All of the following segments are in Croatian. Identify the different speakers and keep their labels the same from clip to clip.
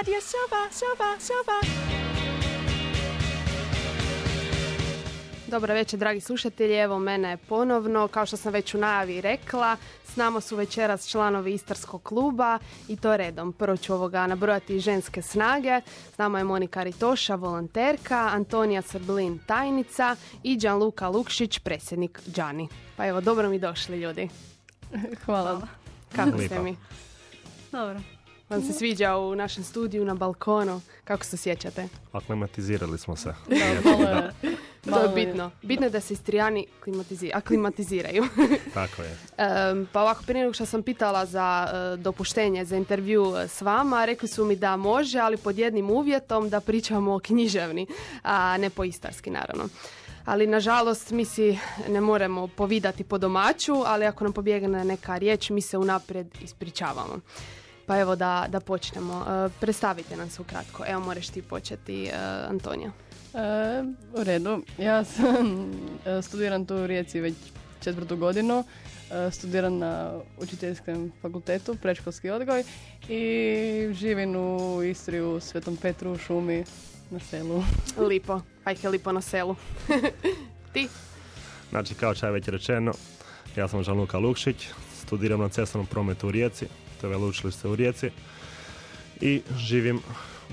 Speaker 1: Radio Soba, Soba, Soba. Dobro večer, dragi slušatelji. Evo mene ponovno. Kao što sam već u najavi rekla, s nama su večeras članovi Istarskog kluba i to redom. Prvo ću ovoga nabrojati ženske snage. S nama je Monika Ritoša, volonterka, Antonija Srblin, tajnica i Luka Lukšić, predsjednik Đani. Pa evo, dobro mi došli ljudi.
Speaker 2: Hvala.
Speaker 1: Kako ste mi?
Speaker 2: Dobro.
Speaker 1: Vam se sviđa u našem studiju na balkonu? Kako se sjećate?
Speaker 3: Aklimatizirali smo se.
Speaker 2: Da,
Speaker 1: to je bitno. Bitno je da se istrijani aklimatiziraju.
Speaker 3: Tako je.
Speaker 1: pa ovako, prije nego što sam pitala za e, dopuštenje za intervju s vama, rekli su mi da može, ali pod jednim uvjetom da pričamo o književni, a ne po istarski naravno. Ali nažalost mi si ne moramo povidati po domaću, ali ako nam pobjegne neka riječ, mi se unaprijed ispričavamo. Pa evo da, da počnemo. E, predstavite nam se ukratko. Evo moraš ti početi, e, Antonija.
Speaker 2: E, u redu. Ja sam, e, studiram tu u Rijeci već četvrtu godinu. E, studiram na učiteljskom fakultetu, predškolski odgoj i živim u Istri u Svetom Petru u šumi na selu.
Speaker 1: Lipo, je lipo na selu. Ti?
Speaker 3: Znači, kao što je već rečeno, ja sam Žaluka Lukšić, studiram na cestovnom prometu u Rijeci, to je veleučilište u Rijeci i živim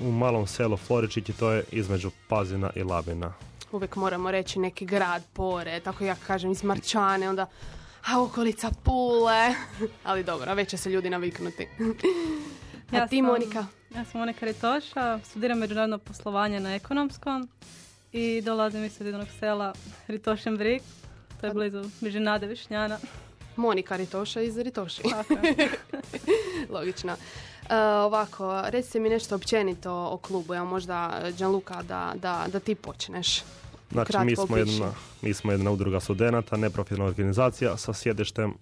Speaker 3: u malom selu Floričići, to je između Pazina i Labina.
Speaker 1: Uvijek moramo reći neki grad, pore, tako ja kažem iz Marčane, onda a okolica Pule, ali dobro, već će se ljudi naviknuti. a ja ti, Monika?
Speaker 2: Ja sam Monika Ritoša, studiram međunarodno poslovanje na ekonomskom i dolazim iz sredinog sela Ritošen Brik, to je blizu Mižinade Višnjana.
Speaker 1: Monika Ritoša iz Ritoši. Logično. Uh, ovako, recite mi nešto općenito o klubu, ja možda Gianluca da, da, da ti počneš.
Speaker 3: Znači, mi smo, jedna, mi smo jedna udruga studenata, neprofitna organizacija sa sjedištem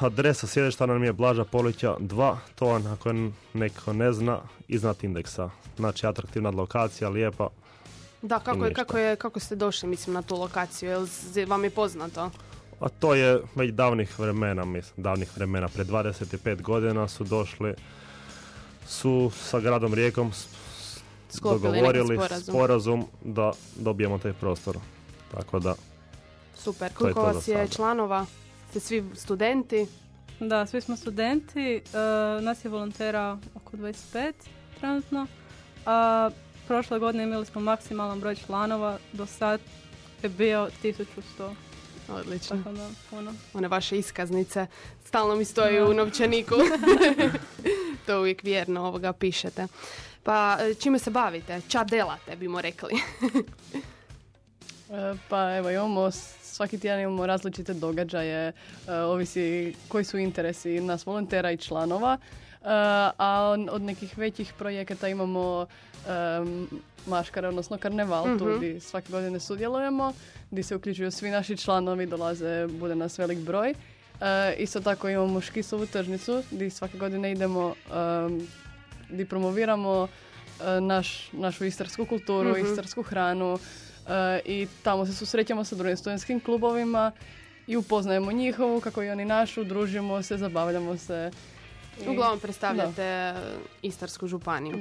Speaker 3: adresa sjedišta nam je Blaža Polića 2, to ako neko ne zna, iznad indeksa. Znači, atraktivna lokacija, lijepa.
Speaker 1: Da, kako, je, kako, je, kako ste došli, mislim, na tu lokaciju? Jel vam je poznato?
Speaker 3: A to je već davnih vremena, mislim, davnih vremena. Pred 25 godina su došli, su sa gradom Rijekom dogovorili sporazum. da dobijemo taj prostor. Tako da...
Speaker 1: Super. Koliko vas je članova? Ste svi studenti?
Speaker 2: Da, svi smo studenti. Uh, nas je volontera oko 25 trenutno. A prošle godine imali smo maksimalan broj članova. Do sad je bio 1100.
Speaker 1: Odlično. One vaše iskaznice stalno mi stoji u novčaniku. to uvijek vjerno ovoga pišete. Pa čime se bavite? Ča delate, bimo rekli.
Speaker 2: E, pa evo imamo svaki tjedan imamo različite događaje, e, ovisi koji su interesi nas volontera i članova. Uh, a od nekih većih projekata imamo um, maškare, odnosno karneval, tu mhm. gdje svake godine sudjelujemo, gdje se uključuju svi naši članovi, dolaze, bude nas velik broj. Uh, isto tako imamo škisovu tržnicu gdje svake godine idemo, um, gdje promoviramo uh, naš, našu istarsku kulturu, mm istarsku hranu uh, i tamo se susrećemo sa drugim studentskim klubovima i upoznajemo njihovu, kako i oni našu, družimo se, zabavljamo se.
Speaker 1: Uglavnom predstavljate Istarsku županiju.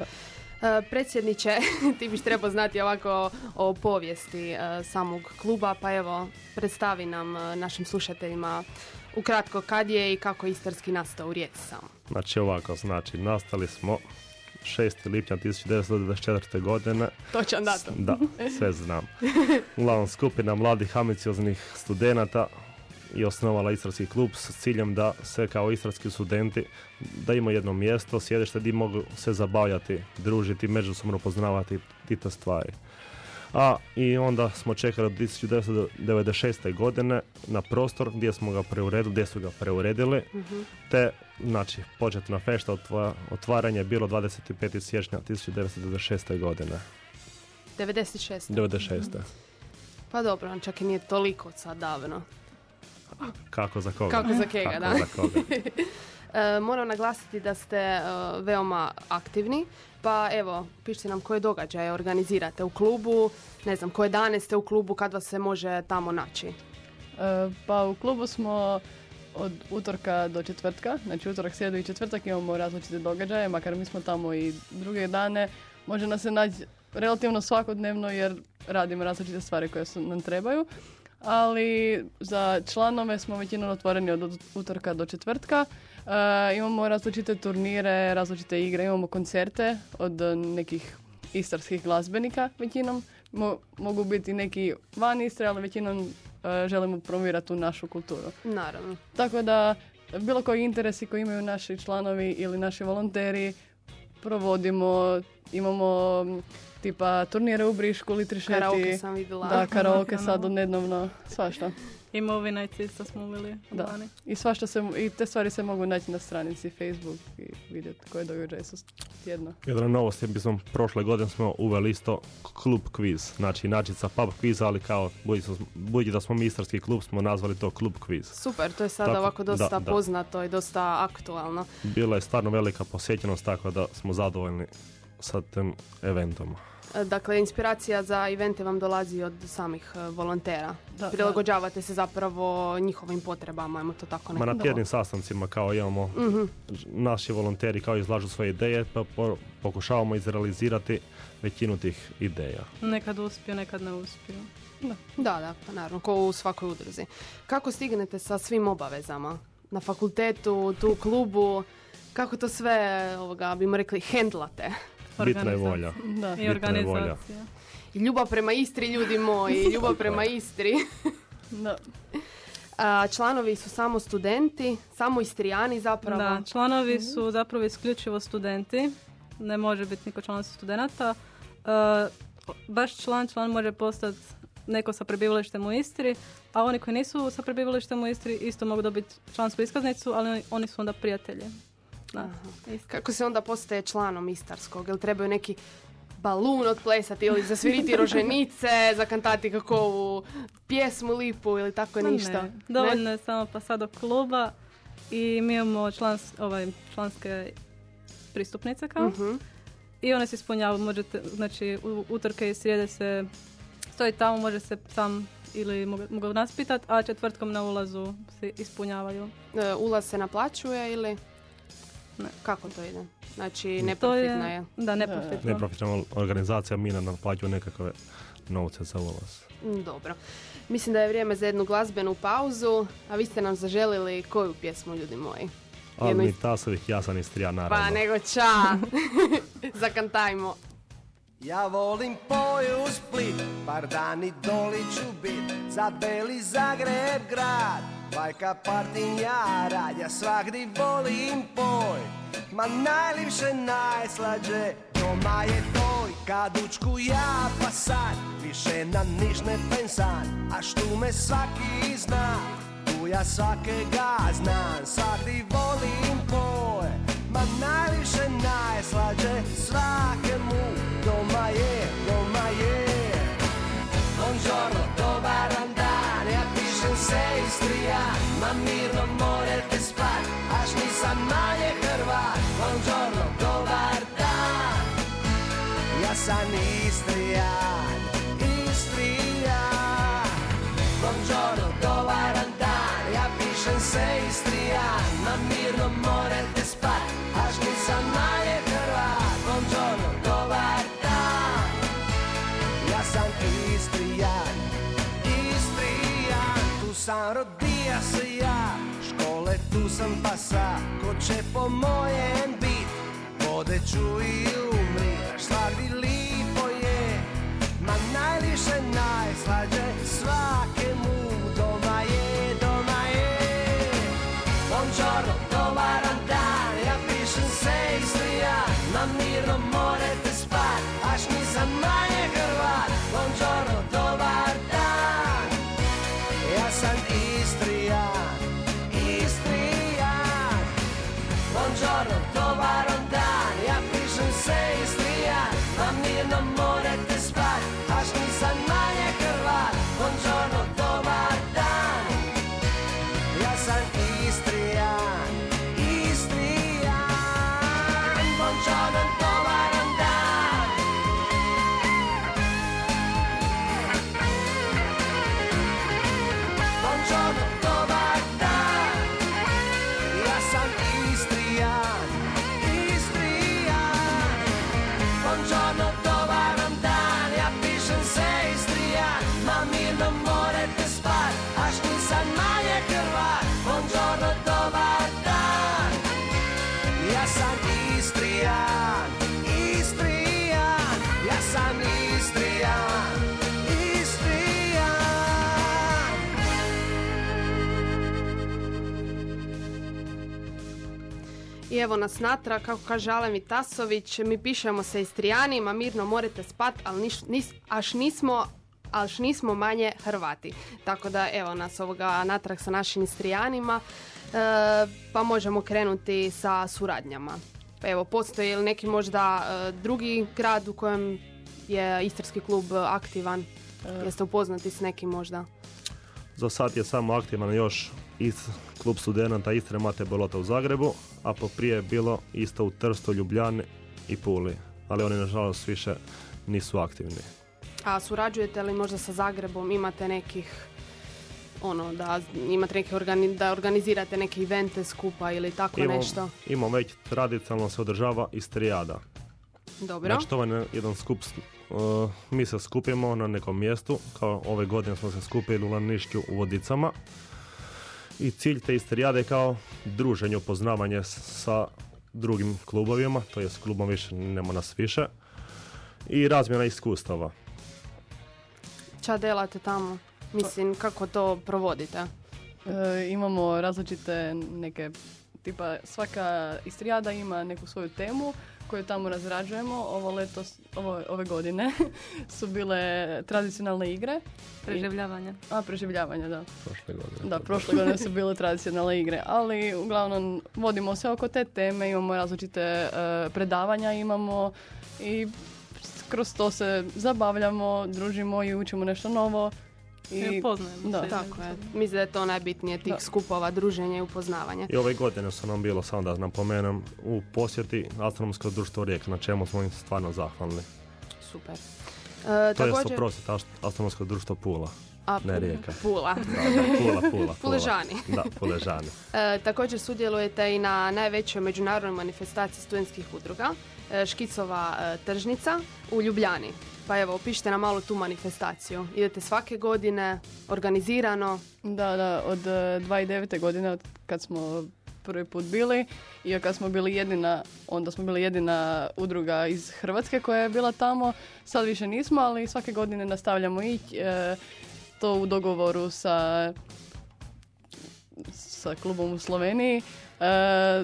Speaker 1: E, predsjedniče, ti biš trebao znati ovako o povijesti e, samog kluba, pa evo, predstavi nam e, našim slušateljima ukratko kad je i kako Istarski nastao u Rijeci samo.
Speaker 3: Znači ovako, znači nastali smo 6. lipnja 1924. godine.
Speaker 1: Točan datum.
Speaker 3: Da, sve znam. Uglavnom skupina mladih ambicioznih studenata i osnovala Istarski klub s ciljem da se kao istarski studenti da ima jedno mjesto, sjedište gdje mogu se zabavljati, družiti, međusobno poznavati te stvari. A i onda smo čekali od 1996. godine na prostor gdje smo ga preuredili, gdje su ga preuredili, mhm. te znači početna fešta otvaranje je bilo 25. siječnja 1996. godine.
Speaker 1: 96.
Speaker 3: 96.
Speaker 1: Pa dobro, čak i nije toliko sad davno.
Speaker 3: Kako za koga?
Speaker 1: Kako za kega, da. e, moram naglasiti da ste e, veoma aktivni, pa evo, pišite nam koje događaje organizirate u klubu, ne znam, koje dane ste u klubu, kad vas se može tamo naći? E,
Speaker 2: pa u klubu smo od utorka do četvrtka, znači utorak, srijedu i četvrtak imamo različite događaje, makar mi smo tamo i druge dane, može nas se naći relativno svakodnevno jer radimo različite stvari koje su, nam trebaju. Ali za članove smo većinom otvoreni od utorka do četvrtka. E, imamo različite turnire, različite igre, imamo koncerte od nekih istarskih glazbenika većinom. mogu biti neki van Istre, ali većinom e, želimo promovirati tu našu kulturu.
Speaker 1: Naravno.
Speaker 2: Tako da bilo koji interesi koji imaju naši članovi ili naši volonteri provodimo, imamo tipa turnire u Brišku, Litrišeti.
Speaker 1: Karaoke sam vidjela.
Speaker 2: Da, karaoke sad odnednovno, svašta.
Speaker 4: I movie nights isto smo uveli
Speaker 2: da. I svašta se, i te stvari se mogu naći na stranici Facebook i vidjeti koje događaje su tjedno.
Speaker 3: Jedna novost je, bismo prošle godine smo uveli isto klub kviz, znači načica pub kviz, ali kao budući da smo mistarski klub smo nazvali to klub kviz.
Speaker 1: Super, to je sada ovako dosta poznato i dosta aktualno.
Speaker 3: Bila je stvarno velika posjećenost, tako da smo zadovoljni sa tim eventom.
Speaker 1: E, dakle, inspiracija za evente vam dolazi od samih e, volontera. Da, Prilagođavate se zapravo njihovim potrebama, ajmo to tako
Speaker 3: nekako. Ma na tjednim sastancima kao imamo uh naši volonteri kao izlažu svoje ideje, pa pokušavamo izrealizirati većinu tih ideja.
Speaker 4: Nekad uspiju, nekad ne uspiju.
Speaker 1: Da, da, da pa naravno, ko u svakoj udruzi. Kako stignete sa svim obavezama? Na fakultetu, tu u klubu, kako to sve, ovoga, bimo rekli, hendlate?
Speaker 3: Bitna je volja.
Speaker 4: Da. I organizacija.
Speaker 1: I ljubav prema Istri, ljudi moji, ljubav prema Istri. da. A, članovi su samo studenti, samo Istrijani zapravo.
Speaker 4: Da, članovi mhm. su zapravo isključivo studenti. Ne može biti niko član studenata. baš član, član može postati neko sa prebivalištem u Istri, a oni koji nisu sa prebivalištem u Istri isto mogu dobiti člansku iskaznicu, ali oni su onda prijatelji.
Speaker 1: Kako se onda postaje članom Istarskog? Jel trebaju neki balun otplesati ili zasviriti roženice, zakantati kako u pjesmu lipu ili tako ništa? Ne.
Speaker 4: Dovoljno je samo pa sad do kluba i mi imamo člans, ovaj, članske pristupnice kao. uh I one se ispunjavaju, možete, znači u utorke i srijede se stoji tamo, može se sam ili mogu, nas pitat, a četvrtkom na ulazu se ispunjavaju.
Speaker 1: E, ulaz se naplaćuje ili? Kako to ide? Znači, neprofitna je.
Speaker 4: Da, neprofitna.
Speaker 3: Neprofitna organizacija, mi nam naplaćuje nekakve novce za ulaz.
Speaker 1: Mm, dobro. Mislim da je vrijeme za jednu glazbenu pauzu, a vi ste nam zaželili koju pjesmu, ljudi moji?
Speaker 3: Ali Tasovih, ja sam Istrija, naravno.
Speaker 1: Pa nego ča! Zakantajmo.
Speaker 5: Ja volim poju Split, par dani doli ću bit, za Beli Zagreb grad, bajka partinjara, ja svakdi volim poj, ma najljepše, najslađe, doma je toj, kad učku ja pa sad, više na niš ne pensan, a što me svaki zna, tu ja svakega znam, svakdi volim poj, ma najljepše, najslađe, svakemu sam Istrijan, Istrijan Buongiorno, dobar dan, ja pišem se Istrijan. Ma mirno morate spat, až nisam manje Hrvat Buongiorno, dobar Istrijan, Istrijan. Tu sam rodija se ja, škole tu sam pa sa Ko će po mojem bit, vode ću i
Speaker 1: I evo nas natrag, kako kaže Alen Tasović, mi pišemo se Istrijanima, mirno morate spat, ali niš, nis, aš nismo ali nismo manje Hrvati. Tako da evo nas ovoga natrag sa našim Istrijanima, e, pa možemo krenuti sa suradnjama. Pa evo, postoji li neki možda e, drugi grad u kojem je Istarski klub aktivan? Jeste upoznati s nekim možda?
Speaker 3: Za sad je samo aktivan još iz klub studenta Istre Mate Bolota u Zagrebu, a prije je bilo isto u Trstu, Ljubljani i Puli. Ali oni nažalost više nisu aktivni.
Speaker 1: A surađujete li možda sa Zagrebom? Imate nekih ono da imate neke organi, da organizirate neke evente skupa ili tako
Speaker 3: Imam,
Speaker 1: nešto?
Speaker 3: Imamo već tradicionalno se održava istrijada.
Speaker 1: Dobro.
Speaker 3: Znači to je jedan skup, uh, mi se skupimo na nekom mjestu, kao ove godine smo se skupili u Lanišću u Vodicama. I cilj te istrijade je kao druženje, upoznavanje s- sa drugim klubovima, to jest klubom više nema nas više. I razmjena iskustava.
Speaker 1: Ča delate tamo? Mislim, kako to provodite?
Speaker 2: E, imamo različite neke, tipa svaka istrijada ima neku svoju temu koju tamo razrađujemo. Ovo leto, ovo, ove godine su bile tradicionalne igre.
Speaker 4: Preživljavanje.
Speaker 2: A, preživljavanja, da.
Speaker 3: Prošle godine.
Speaker 2: Da, prošle godine su bile tradicionalne igre, ali uglavnom vodimo se oko te teme, imamo različite e, predavanja, imamo i kroz to se zabavljamo, družimo i učimo nešto novo.
Speaker 4: I upoznajemo
Speaker 2: da.
Speaker 4: se.
Speaker 1: Tako je. Mislim da je to najbitnije tih
Speaker 2: Da.
Speaker 1: skupova, druženja i upoznavanje.
Speaker 3: I ove godine su nam bilo, samo da napomenem, u posjeti Astronomsko društvo Rijeka, na čemu smo im stvarno zahvalni.
Speaker 1: Super. E,
Speaker 3: To je
Speaker 1: također,
Speaker 3: suprosjet Astronomsko društvo Pula.
Speaker 1: a,
Speaker 3: ne Rijeka.
Speaker 1: Pula.
Speaker 3: Da, da, Pula, Pula, Pula.
Speaker 1: Puležani.
Speaker 3: Da, Puležani.
Speaker 1: E, također sudjelujete i na najvećoj međunarodnoj manifestaciji studentskih udruga, e, Škicova e, tržnica u Ljubljani. Pa evo, opišite nam malo tu manifestaciju. Idete svake godine, organizirano.
Speaker 2: Da, da, od e, 2009. godine od kad smo prvi put bili i kad smo bili jedina, onda smo bili jedina udruga iz Hrvatske koja je bila tamo, sad više nismo, ali svake godine nastavljamo ići, e, to u dogovoru sa, sa klubom u Sloveniji. E,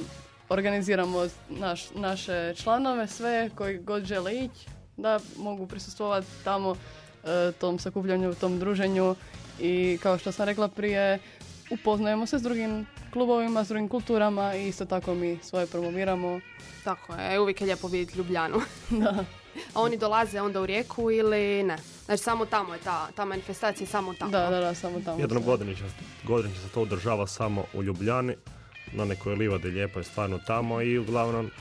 Speaker 2: organiziramo naš, naše članove, sve koji god žele ići, da mogu prisustvovati tamo e, tom sakupljanju, tom druženju i kao što sam rekla prije, upoznajemo se s drugim klubovima, s drugim kulturama i isto tako mi svoje promoviramo.
Speaker 1: Tako je, uvijek je lijepo vidjeti Ljubljanu.
Speaker 2: Da.
Speaker 1: A oni dolaze onda u rijeku ili ne? Znači samo tamo je ta, ta manifestacija, samo tamo.
Speaker 2: Da, da, da, samo tamo.
Speaker 3: Jednom
Speaker 2: se-
Speaker 3: godini, će- se to održava samo u Ljubljani, na nekoj livadi lijepo je stvarno tamo i uglavnom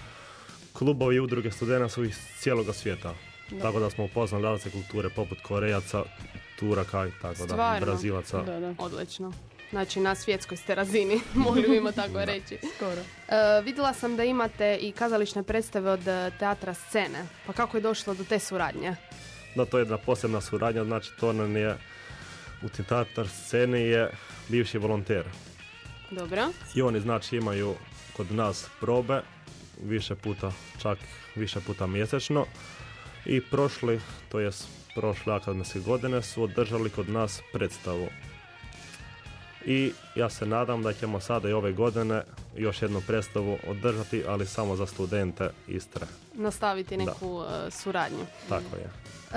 Speaker 3: klubovi i udruge studenta su iz cijeloga svijeta. Tako da smo upoznali različite kulture poput Korejaca, Turaka i tako da,
Speaker 1: Stvarno?
Speaker 3: Brazilaca.
Speaker 2: Da, da,
Speaker 1: Odlično. Znači na svjetskoj ste razini, bimo tako reći.
Speaker 2: skoro.
Speaker 1: E, vidjela sam da imate i kazališne predstave od e, teatra scene. Pa kako je došlo do te suradnje?
Speaker 3: Da, to je jedna posebna suradnja, znači to nam je u teatar sceni je bivši volonter.
Speaker 1: Dobro.
Speaker 3: I oni znači imaju kod nas probe više puta, čak više puta mjesečno. I prošli, to jest prošle akademske godine su održali kod nas predstavu. I ja se nadam da ćemo sada i ove godine još jednu predstavu održati, ali samo za studente Istre.
Speaker 1: Nastaviti neku e, suradnju.
Speaker 3: Tako je.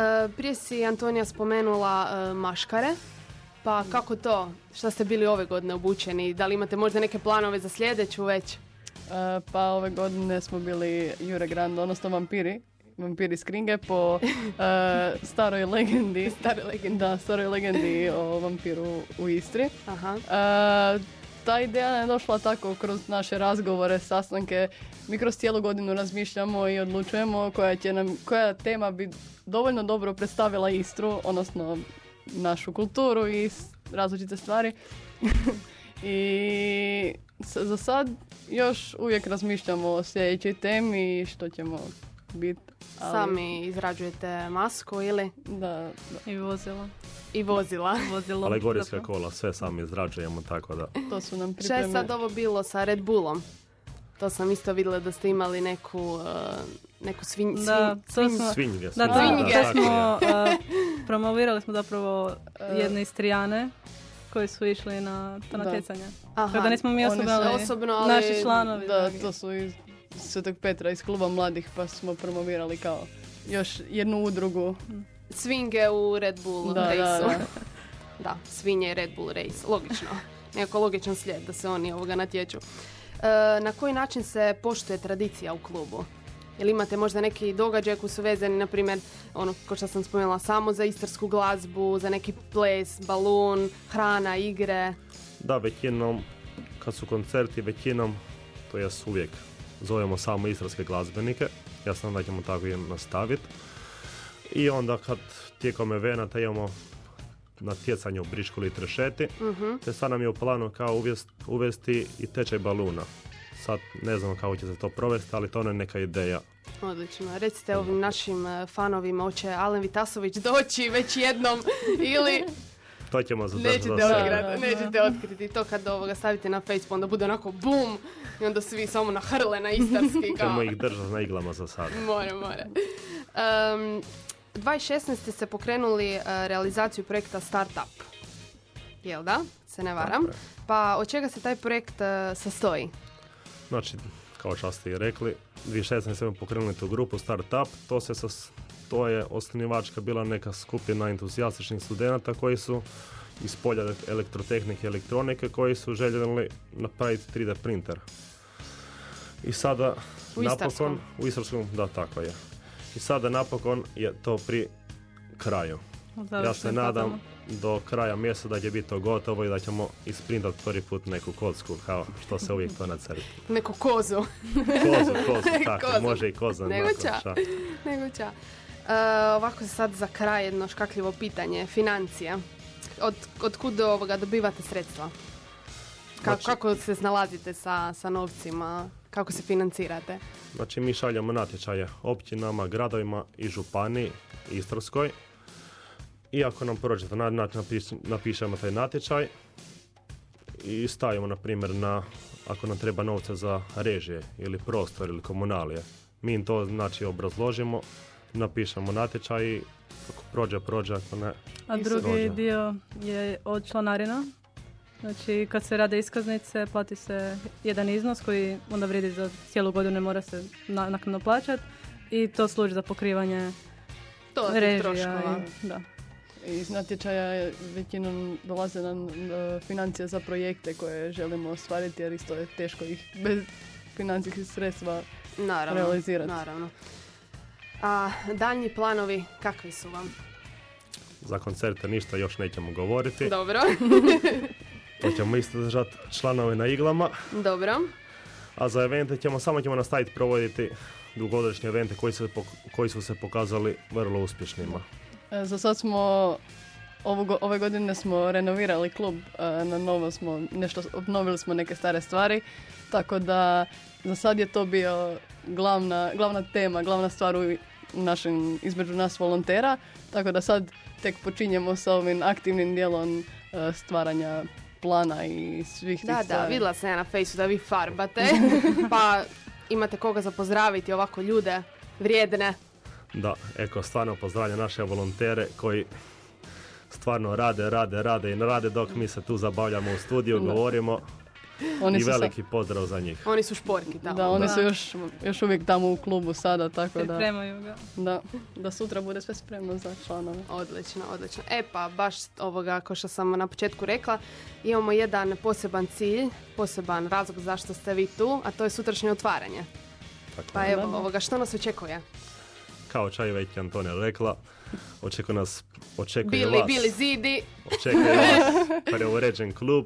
Speaker 1: E, prije si Antonija spomenula e, maškare. Pa kako to? Šta ste bili ove godine obučeni? Da li imate možda neke planove za sljedeću već?
Speaker 2: E, pa ove godine smo bili Jure Grand, odnosno vampiri. Vampiri skringe po e, staroj legendi.
Speaker 1: Stare legende.
Speaker 2: Da, staroj legendi o vampiru u Istri.
Speaker 1: Aha.
Speaker 2: E, ta ideja je došla tako kroz naše razgovore, sastanke. Mi kroz cijelu godinu razmišljamo i odlučujemo koja, će nam, koja tema bi dovoljno dobro predstavila Istru, odnosno našu kulturu i različite stvari. I za sad još uvijek razmišljamo o sljedećoj temi i što ćemo biti. ali-
Speaker 1: Sami izrađujete masku ili
Speaker 2: Da, da,
Speaker 4: I vozila.
Speaker 1: i vozila.
Speaker 4: Vozilo.
Speaker 3: Alegorijska kola, sve sami izrađujemo, tako da.
Speaker 2: to su nam
Speaker 1: Šta je
Speaker 2: pripreme.
Speaker 1: sad ovo bilo sa Red Bullom? To sam isto vidjela da ste imali neku, e, neku svinj,
Speaker 4: Da,
Speaker 1: svinj-
Speaker 4: smo-
Speaker 3: Svinjge.
Speaker 4: Da, to, to
Speaker 3: tako je.
Speaker 4: smo, uh, promovirali smo zapravo jedne istrijane koji su išli na to
Speaker 2: Da.
Speaker 4: natjecanje.
Speaker 1: Aha,
Speaker 4: Tako da nismo mi osobno, ali
Speaker 1: osobno, ali-
Speaker 4: naši članovi.
Speaker 2: Da,
Speaker 4: drugi.
Speaker 2: to su iz Svetog Petra iz kluba mladih pa smo promovirali kao još jednu udrugu.
Speaker 1: Svinge u Red Bull
Speaker 2: Da, da,
Speaker 1: rejsu.
Speaker 2: da.
Speaker 1: Da, svinje Red Bull race, logično. Nekako logičan slijed da se oni ovoga natječu. E, na koji način se poštuje tradicija u klubu? Jel imate možda neki događaj koji su vezani, na primjer, ono, ko što sam spomenula, samo za istarsku glazbu, za neki ples, balun, hrana, igre?
Speaker 3: Da, većinom, kad su koncerti, većinom, to jest uvijek, zovemo samo istarske glazbenike. Ja sam da ćemo tako i nastaviti. I onda kad tijekom evenata imamo natjecanje u Bričku ili Trešeti, te sad nam je u planu kao uvest- uvesti i tečaj baluna. Sad ne znamo kako će se to provesti, ali to je neka ideja.
Speaker 1: Odlično. Recite ovim našim e, fanovima, hoće Alen Vitasović doći već jednom ili
Speaker 3: To ćemo zadržati
Speaker 1: nećete,
Speaker 3: za
Speaker 2: otkriti.
Speaker 3: sebe.
Speaker 1: otkriti, nećete otkriti. To kad ovoga stavite na Facebook, onda bude onako bum i onda svi samo nahrle na istarski. Kao.
Speaker 3: Ćemo ih držati na iglama za sad.
Speaker 1: More, more. Um, 2016. ste pokrenuli e, realizaciju projekta Startup. Jel da? Se ne varam. Pa od čega se taj projekt e, sastoji?
Speaker 3: Znači, kao što ste i rekli, 2016. smo pokrenuli tu grupu Startup, to, se sas- to je osnivačka bila neka skupina entuzijastičnih studenata koji su iz polja elektrotehnike i elektronike koji su željeli napraviti 3D printer. I sada
Speaker 1: U
Speaker 3: napokon,
Speaker 1: Istarskom?
Speaker 3: u Istarskom, da tako je. I sada napokon je to pri kraju. Ja se nadam do kraja mjeseca da će biti to gotovo i da ćemo isprintati prvi put neku kocku kao što se uvijek to nacrti.
Speaker 1: Neku kozu.
Speaker 3: Kozu, kozu, tako,
Speaker 1: Kozu.
Speaker 3: može i koza.
Speaker 1: Nego ča. Nego ča. E, ovako sad za kraj jedno škakljivo pitanje. Financija. Od, od kud do ovoga dobivate sredstva? Ka-
Speaker 3: Znači-
Speaker 1: kako se snalazite sa, sa novcima? Kako se financirate?
Speaker 3: Znači mi šaljemo natječaje općinama, gradovima i županiji Istarskoj. I ako nam prođete, na, na- napiš- napišemo taj natječaj i stavimo na primjer na, ako nam treba novca za režije ili prostor ili komunalije. Mi im to znači obrazložimo, napišemo natječaj i ako prođe, prođe, ako ne,
Speaker 4: A drugi
Speaker 3: može.
Speaker 4: dio je od članarina. Znači, kad se rade iskaznice, plati se jedan iznos koji onda vrijedi za cijelu godinu, ne mora se na, naknadno plaćati. I to služi za pokrivanje
Speaker 1: To je
Speaker 4: režija.
Speaker 1: troškova.
Speaker 4: I, da.
Speaker 2: Iz natječaja je većinom dolaze nam e, financije za projekte koje želimo ostvariti jer isto je teško ih bez financijskih sredstva.
Speaker 1: Naravno,
Speaker 2: realizirati.
Speaker 1: naravno. A daljnji planovi kakvi su vam?
Speaker 3: za koncerte ništa još nećemo govoriti.
Speaker 1: Dobro,
Speaker 3: To ćemo isto držati članove na iglama.
Speaker 1: dobro.
Speaker 3: A za evente ćemo, samo ćemo nastaviti provoditi dugogodišnje evente koji, se, pok- koji su se pokazali vrlo uspješnima.
Speaker 2: E, Za sad smo ovu go- ove godine smo renovirali klub, e, na novo smo nešto, obnovili smo neke stare stvari, tako da za sad je to bio glavna, glavna tema, glavna stvar u našem, između nas volontera, tako da sad tek počinjemo sa ovim aktivnim dijelom e, stvaranja plana i svih tih
Speaker 1: Da, da,
Speaker 2: stvari.
Speaker 1: vidjela sam ja na fejsu da vi farbate, pa imate koga za pozdraviti ovako ljude vrijedne.
Speaker 3: Da, eko, stvarno pozdravljam naše volontere koji stvarno rade, rade, rade i ne rade dok mi se tu zabavljamo u studiju,
Speaker 2: Da.
Speaker 3: govorimo
Speaker 2: Oni
Speaker 3: i
Speaker 2: su sa-
Speaker 3: veliki pozdrav za njih.
Speaker 1: Oni su šporki tamo.
Speaker 2: da, oni
Speaker 4: Da.
Speaker 2: su još, još uvijek tamo u klubu sada, tako da,
Speaker 4: Pripremaju ga.
Speaker 2: da, da sutra bude sve spremno za članove.
Speaker 1: Odlično, odlično. E pa, baš ovoga, kao što sam na početku rekla, imamo jedan poseban cilj, poseban razlog zašto ste vi tu, a to je sutrašnje otvaranje.
Speaker 3: Tako
Speaker 1: Pa
Speaker 3: je.
Speaker 1: evo, ovoga, što nas očekuje?
Speaker 3: Kao čaj već Antonija rekla, očekuje nas, očekuje
Speaker 1: Bili,
Speaker 3: vas,
Speaker 1: bili zidi.
Speaker 3: očekuje vas preuređen klub,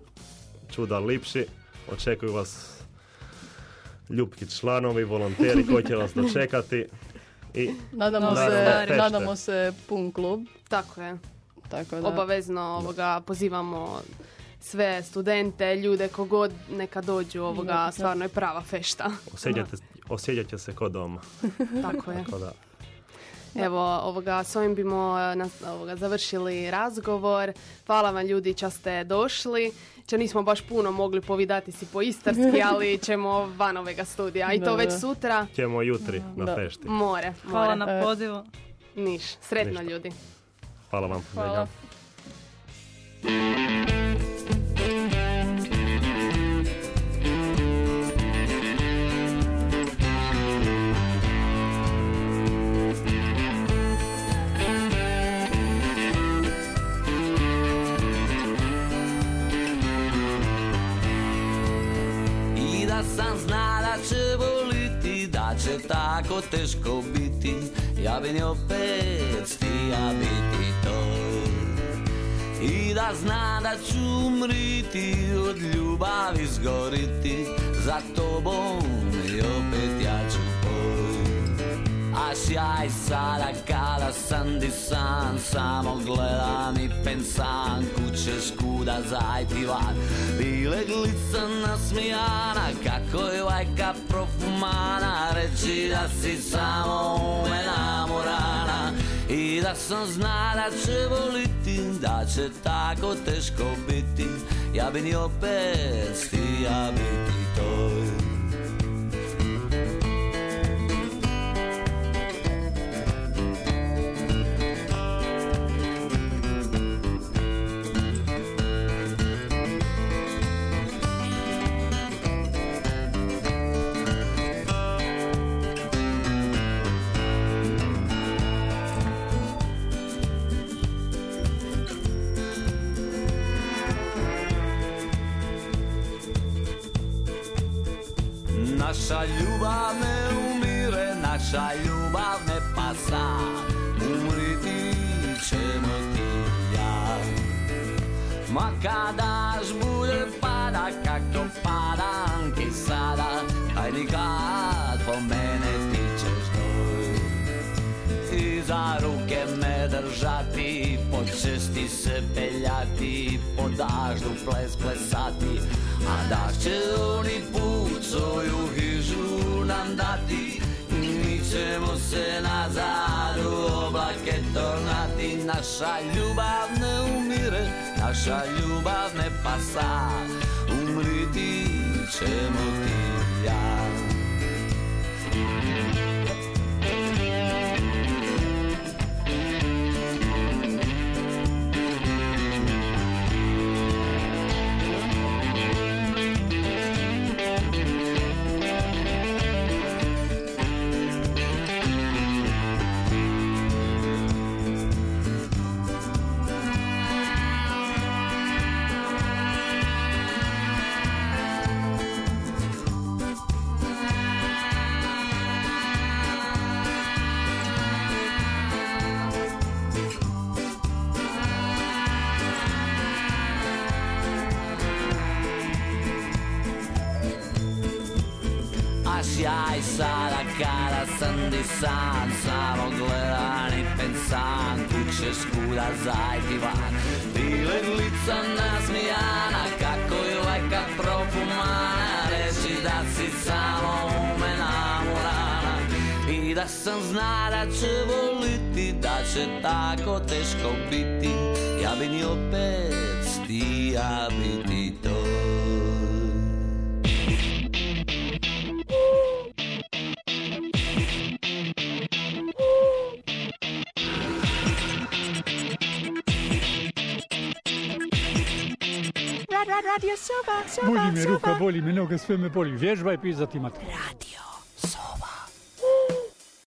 Speaker 3: čuda lipši, očekuju vas ljubki članovi, volonteri koji će vas dočekati i
Speaker 2: Nadamo,
Speaker 4: Novi
Speaker 2: se, nadamo se pun klub,
Speaker 1: Tako je.
Speaker 2: tako da...
Speaker 1: Obavezno ovoga, pozivamo sve studente, ljude kogod neka dođu ovoga, stvarno je prava fešta.
Speaker 3: osjećate, osjećat će se kod doma.
Speaker 1: Tako je.
Speaker 3: Tako da,
Speaker 1: Evo, ovoga, s ovim bimo e, nas- ovoga, završili razgovor. Hvala vam ljudi ča ste došli. Če nismo baš puno mogli povidati si po istarski, ali ćemo van ovega studija. I to
Speaker 2: Da,
Speaker 1: već
Speaker 2: da.
Speaker 1: sutra.
Speaker 3: ćemo jutri na
Speaker 2: Da.
Speaker 3: fešti.
Speaker 1: More,
Speaker 4: Hvala
Speaker 1: more.
Speaker 4: na
Speaker 2: E,
Speaker 4: pozivu.
Speaker 1: Niš, sretno
Speaker 3: Ništa.
Speaker 1: ljudi.
Speaker 3: Hvala vam.
Speaker 2: Hvala.
Speaker 6: Teško biti Ja bi opet stija biti to. I da zna da ću umriti Od ljubavi zgoriti Za tobom i opet ja ću a sjaj sada kada sam disan Samo gledam i pensan Kuće skuda zajti van. Bile glica nasmijana Kako je vajka profumana Reći da si samo u I da sam zna da će voliti Da će tako teško biti. Ja bi ni opet stija biti toj ljubav ne umire, naša ljubav ne pasa. Umriti ćemo ti ja. Ma kada žbulje pada, kako padam ti sada Aj nikad po mene ti ćeš doj I za ruke me držati, po se peljati Po daždu ples plesati, a daš će oni put svoju hižu nam dati Mi ćemo se nazad u oblake tornati. Naša ljubav ne umire, naša ljubav ne pasa. Umriti ćemo ti kada sam disan Samo gledam i pensan Kuće skuda zajti van. Bile lica nasmijana Kako je lajka profumana Reći da si samo u me namurana I da sam zna da će voliti Da će tako teško biti. Ja bi ni opet stija biti to
Speaker 7: Boli me ruka, boli me noga, sve me boli. Vježbaj pizati mater.
Speaker 8: Radio